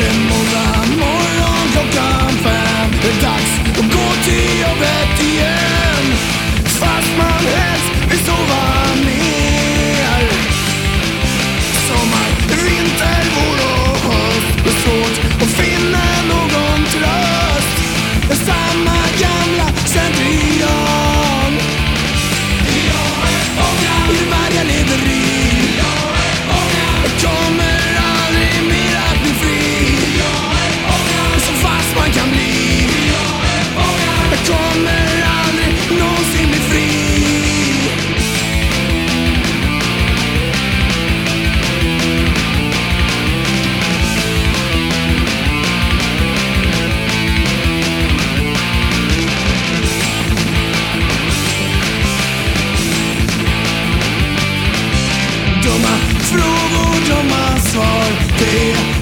Imorgon morgon klockan fem. Det är dags dumma frågor, dumma svar. Det